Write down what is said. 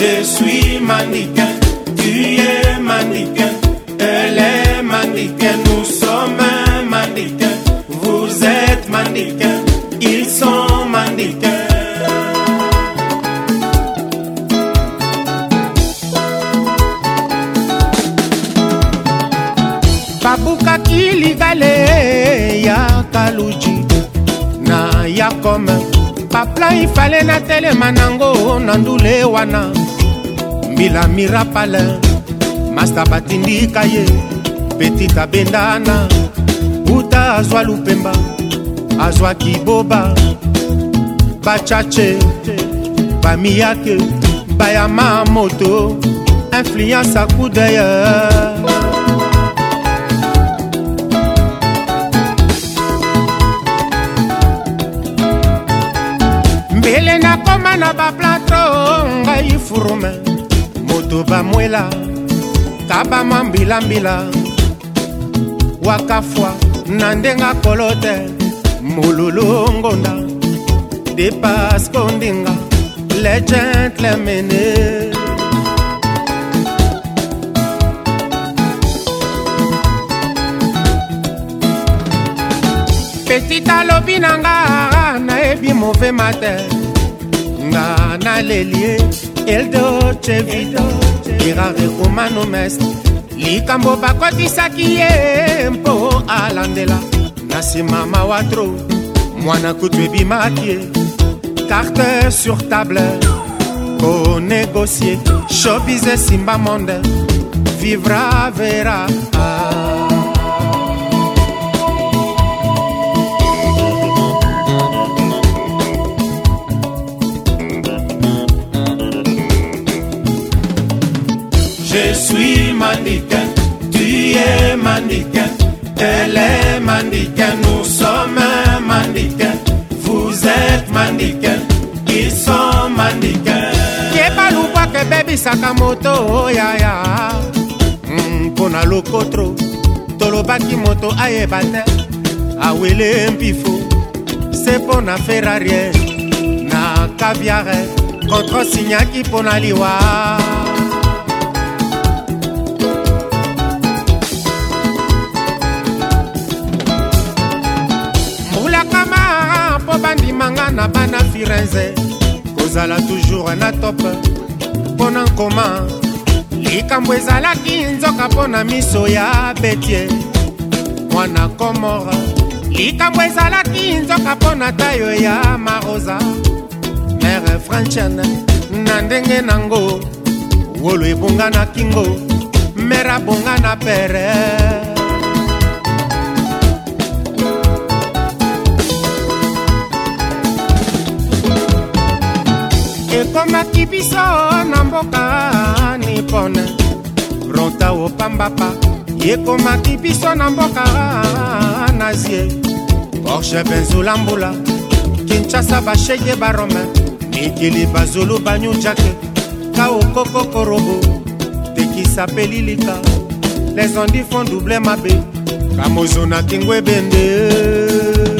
Je suis mannequin, tu es mannequin, elle est mannequin, nous sommes mannequin, vous êtes mannequin, ils sont mannequins. babukaki ligale ya kaluji na ya kome baplan ifale na telema nango na ndule wana mbila mirapale masta batindika ye petite abendana uta azwa lupemba azwaki boba bachache bamiyake bayama moto influence akudeye bakoma na baplato ngai furume moto bamwela kabama mbilambila wakafwa na ndenge akolo te mululu ngonda depasko ndinga le gentlemene petit alobi na nga nayebi move mater nga naleli ye eldo chevido irare omano mest likambo bakotisaki ye mpo alandela na nsima mawatro mwana kutu ebimaki ye carte sur table konegocie shobise simba monde vivra vera Je suis mannequin, tu es mannequin, elle est mannequin, nous sommes mannequin, vous êtes mannequin, ils sont mannequin. yebaluba kebebisaka moto oyaya oh, mpona hmm, lokotro tolobaki moto ayeba te awele mpifo se mpo na ferrarie na kaviare contre signaki mpo na liwa mpo bandimanga na bana firenze kozala toujours na top mpo na nkoma likambo ezalaki nzoka mpo na miso ya betie mwana komora likambo ezalaki nzoka mpo na tayo ya marosa mere franchen na ndenge nango wolo ebonga na kingo mere abonga na pere ekomaki biso na mboka nipone rota opambapa ekomaki biso na mboka nazie porshe benzula mbula kinshasa bashege barome mikili bazulu banyunjake kaokoko korobo tekisapeli lika les ondifon double mabe kamozonaki ngwebende